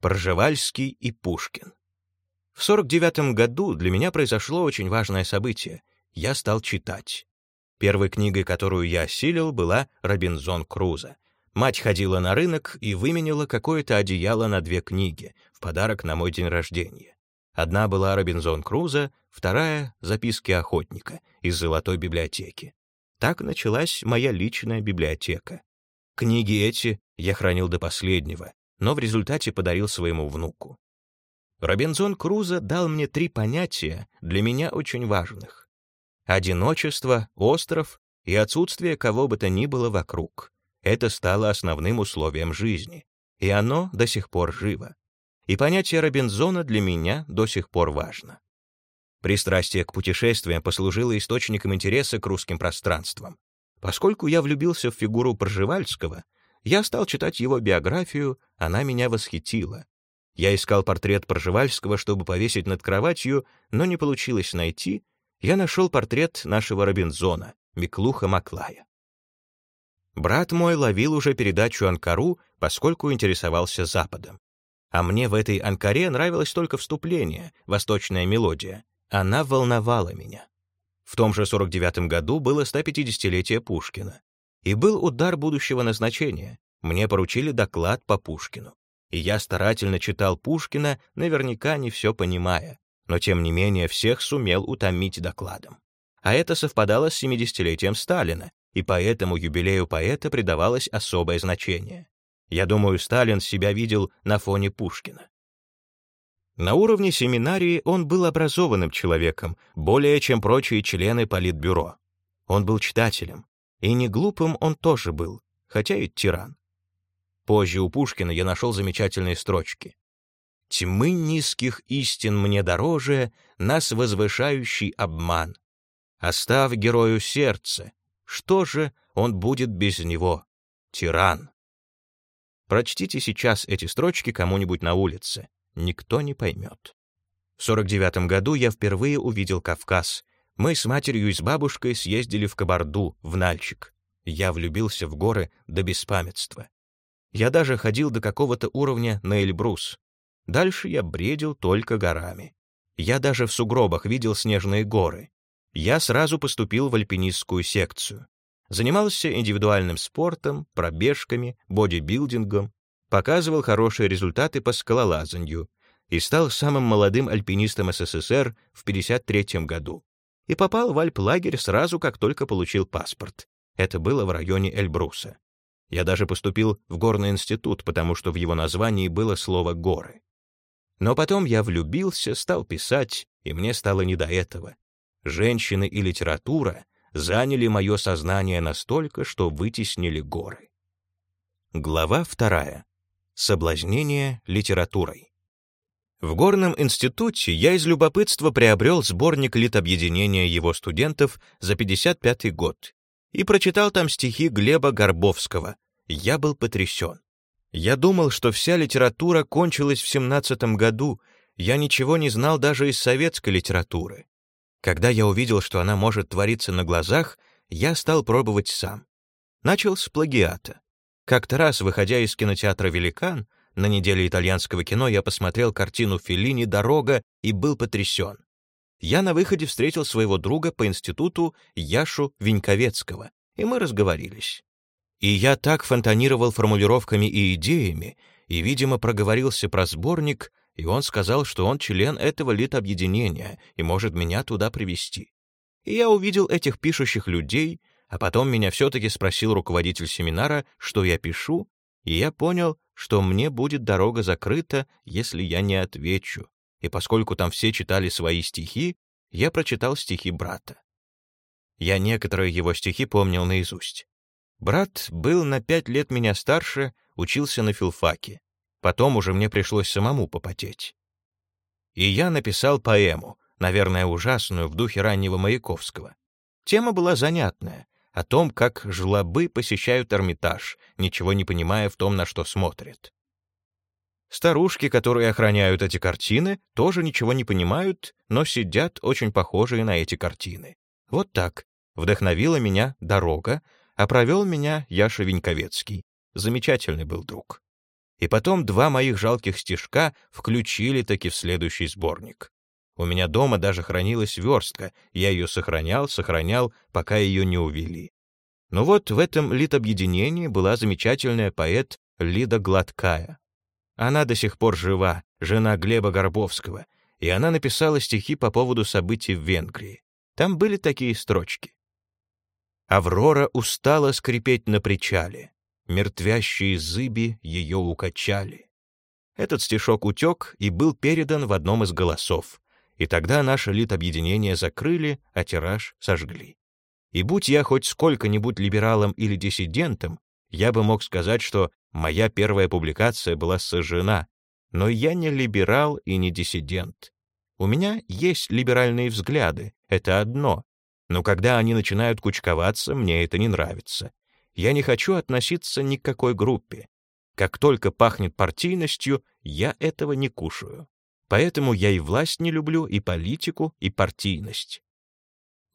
Пржевальский и Пушкин. В 49 году для меня произошло очень важное событие. Я стал читать. Первой книгой, которую я осилил, была «Робинзон Крузо». Мать ходила на рынок и выменила какое-то одеяло на две книги в подарок на мой день рождения. Одна была «Робинзон Крузо», вторая — «Записки охотника» из Золотой библиотеки. Так началась моя личная библиотека. Книги эти я хранил до последнего, но в результате подарил своему внуку. Робинзон Крузо дал мне три понятия, для меня очень важных. Одиночество, остров и отсутствие кого бы то ни было вокруг. Это стало основным условием жизни, и оно до сих пор живо. И понятие Робинзона для меня до сих пор важно. Пристрастие к путешествиям послужило источником интереса к русским пространствам. Поскольку я влюбился в фигуру Пржевальского, я стал читать его биографию, она меня восхитила. Я искал портрет Пржевальского, чтобы повесить над кроватью, но не получилось найти. Я нашел портрет нашего Робинзона, Миклуха Маклая. Брат мой ловил уже передачу Анкару, поскольку интересовался Западом. А мне в этой Анкаре нравилось только вступление, восточная мелодия. Она волновала меня. В том же 49 году было 150-летие Пушкина. И был удар будущего назначения. Мне поручили доклад по Пушкину. И я старательно читал Пушкина, наверняка не все понимая, но тем не менее всех сумел утомить докладом. А это совпадало с 70-летием Сталина, и поэтому юбилею поэта придавалось особое значение. Я думаю, Сталин себя видел на фоне Пушкина. На уровне семинарии он был образованным человеком, более чем прочие члены Политбюро. Он был читателем, и не глупым он тоже был, хотя и тиран. Позже у Пушкина я нашел замечательные строчки. «Тьмы низких истин мне дороже, нас возвышающий обман. Оставь герою сердце, что же он будет без него? Тиран». Прочтите сейчас эти строчки кому-нибудь на улице никто не поймет. В 49 году я впервые увидел Кавказ. Мы с матерью и с бабушкой съездили в Кабарду, в Нальчик. Я влюбился в горы до беспамятства. Я даже ходил до какого-то уровня на Эльбрус. Дальше я бредил только горами. Я даже в сугробах видел снежные горы. Я сразу поступил в альпинистскую секцию. Занимался индивидуальным спортом, пробежками, бодибилдингом, показывал хорошие результаты по скалолазанию и стал самым молодым альпинистом СССР в 1953 году. И попал в альп-лагерь сразу, как только получил паспорт. Это было в районе Эльбруса. Я даже поступил в горный институт, потому что в его названии было слово «горы». Но потом я влюбился, стал писать, и мне стало не до этого. Женщины и литература заняли мое сознание настолько, что вытеснили горы. Глава вторая. Соблазнение литературой. В Горном институте я из любопытства приобрел сборник литобъединения его студентов за 55 год и прочитал там стихи Глеба Горбовского. Я был потрясен. Я думал, что вся литература кончилась в 17 году, я ничего не знал даже из советской литературы. Когда я увидел, что она может твориться на глазах, я стал пробовать сам. Начал с плагиата. Как-то раз, выходя из кинотеатра «Великан», на неделе итальянского кино я посмотрел картину Феллини «Дорога» и был потрясен. Я на выходе встретил своего друга по институту Яшу Виньковецкого, и мы разговорились. И я так фонтанировал формулировками и идеями, и, видимо, проговорился про сборник, и он сказал, что он член этого литобъединения и может меня туда привести. И я увидел этих пишущих людей, а потом меня все-таки спросил руководитель семинара, что я пишу, и я понял, что мне будет дорога закрыта, если я не отвечу. И поскольку там все читали свои стихи, я прочитал стихи брата. Я некоторые его стихи помнил наизусть. Брат был на пять лет меня старше, учился на филфаке. Потом уже мне пришлось самому попотеть. И я написал поэму, наверное, ужасную, в духе раннего Маяковского. Тема была занятная, о том, как жлобы посещают Эрмитаж, ничего не понимая в том, на что смотрят. Старушки, которые охраняют эти картины, тоже ничего не понимают, но сидят очень похожие на эти картины. Вот так. Вдохновила меня дорога, а провел меня Яша Виньковецкий. Замечательный был друг. И потом два моих жалких стишка включили таки в следующий сборник. У меня дома даже хранилась верстка, я ее сохранял, сохранял, пока ее не увели. Но вот в этом литобъединении была замечательная поэт Лида Гладкая. Она до сих пор жива, жена Глеба Горбовского, и она написала стихи по поводу событий в Венгрии. Там были такие строчки. Аврора устала скрипеть на причале, мертвящие зыби ее укачали. Этот стишок утек и был передан в одном из голосов, и тогда наше литобъединение закрыли, а тираж сожгли. И будь я хоть сколько-нибудь либералом или диссидентом, я бы мог сказать, что моя первая публикация была сожжена, но я не либерал и не диссидент. У меня есть либеральные взгляды, это одно, но когда они начинают кучковаться, мне это не нравится. Я не хочу относиться ни к какой группе. Как только пахнет партийностью, я этого не кушаю. Поэтому я и власть не люблю, и политику, и партийность.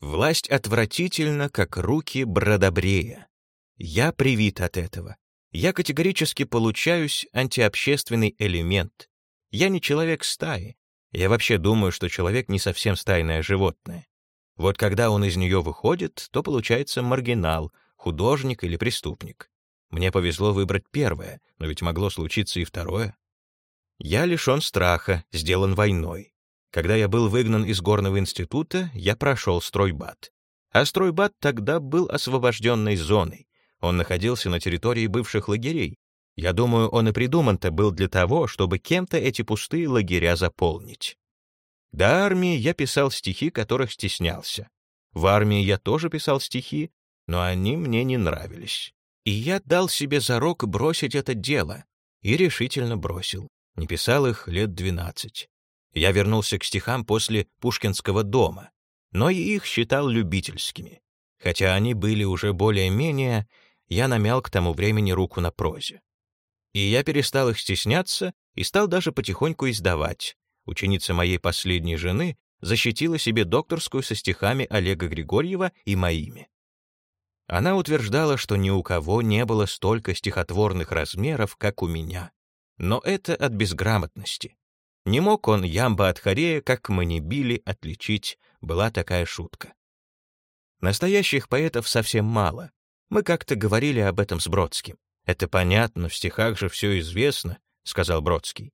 Власть отвратительна, как руки бродобрея. Я привит от этого. Я категорически получаюсь антиобщественный элемент. Я не человек стаи. Я вообще думаю, что человек не совсем стайное животное. Вот когда он из нее выходит, то получается маргинал, художник или преступник. Мне повезло выбрать первое, но ведь могло случиться и второе. Я лишен страха, сделан войной. Когда я был выгнан из горного института, я прошел стройбат. А стройбат тогда был освобожденной зоной. Он находился на территории бывших лагерей. Я думаю, он и придуман-то был для того, чтобы кем-то эти пустые лагеря заполнить. До армии я писал стихи, которых стеснялся. В армии я тоже писал стихи, но они мне не нравились. И я дал себе зарок бросить это дело. И решительно бросил. Не писал их лет двенадцать. Я вернулся к стихам после Пушкинского дома, но и их считал любительскими. Хотя они были уже более-менее, я намял к тому времени руку на прозе. И я перестал их стесняться и стал даже потихоньку издавать. Ученица моей последней жены защитила себе докторскую со стихами Олега Григорьева и моими. Она утверждала, что ни у кого не было столько стихотворных размеров, как у меня. Но это от безграмотности. Не мог он ямба от хорея, как мы не били, отличить, была такая шутка. Настоящих поэтов совсем мало. Мы как-то говорили об этом с Бродским. «Это понятно, в стихах же все известно», — сказал Бродский.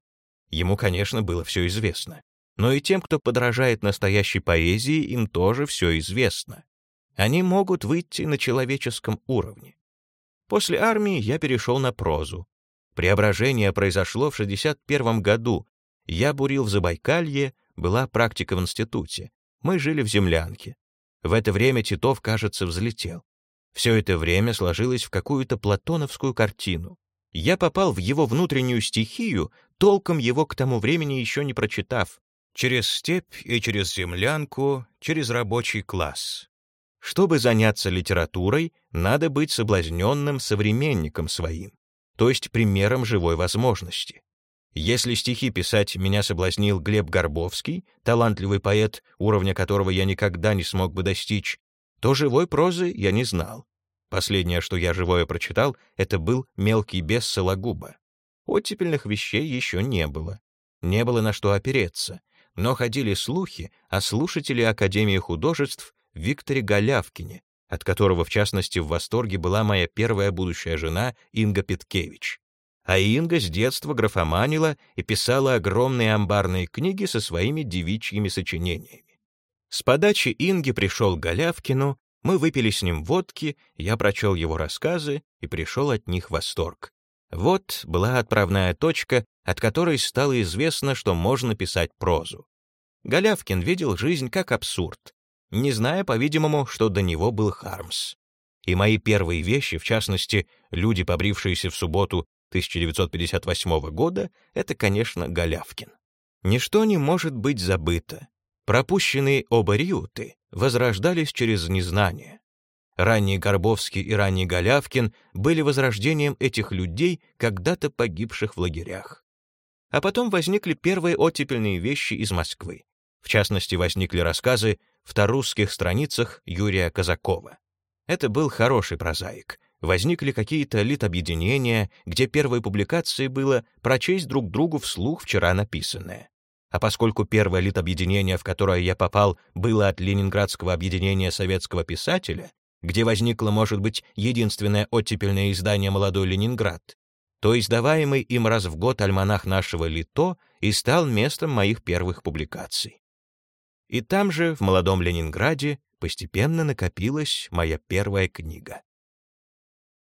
Ему, конечно, было все известно. Но и тем, кто подражает настоящей поэзии, им тоже все известно. Они могут выйти на человеческом уровне. После армии я перешел на прозу. Преображение произошло в 61 году, я бурил в Забайкалье, была практика в институте. Мы жили в землянке. В это время Титов, кажется, взлетел. Все это время сложилось в какую-то платоновскую картину. Я попал в его внутреннюю стихию, толком его к тому времени еще не прочитав. Через степь и через землянку, через рабочий класс. Чтобы заняться литературой, надо быть соблазненным современником своим, то есть примером живой возможности. Если стихи писать меня соблазнил Глеб Горбовский, талантливый поэт, уровня которого я никогда не смог бы достичь, то живой прозы я не знал. Последнее, что я живое прочитал, это был «Мелкий бес Сологуба». Оттепельных вещей еще не было. Не было на что опереться, но ходили слухи о слушателе Академии художеств Викторе Голявкине, от которого, в частности, в восторге была моя первая будущая жена Инга Петкевич. А Инга с детства графоманила и писала огромные амбарные книги со своими девичьими сочинениями. С подачи Инги пришел Голявкину, мы выпили с ним водки, я прочел его рассказы и пришел от них восторг. Вот была отправная точка, от которой стало известно, что можно писать прозу. Голявкин видел жизнь как абсурд, не зная, по-видимому, что до него был Хармс. И мои первые вещи, в частности, люди, побрившиеся в субботу 1958 года — это, конечно, Голявкин. Ничто не может быть забыто. Пропущенные оба Риуты возрождались через незнание. Ранний Горбовский и ранний Голявкин были возрождением этих людей, когда-то погибших в лагерях. А потом возникли первые оттепельные вещи из Москвы. В частности, возникли рассказы в тарусских страницах Юрия Казакова. Это был хороший прозаик, возникли какие-то литобъединения, где первой публикацией было прочесть друг другу вслух вчера написанное. А поскольку первое литобъединение, в которое я попал, было от Ленинградского объединения советского писателя, где возникло, может быть, единственное оттепельное издание «Молодой Ленинград», то издаваемый им раз в год альманах нашего Лито и стал местом моих первых публикаций. И там же, в молодом Ленинграде, постепенно накопилась моя первая книга.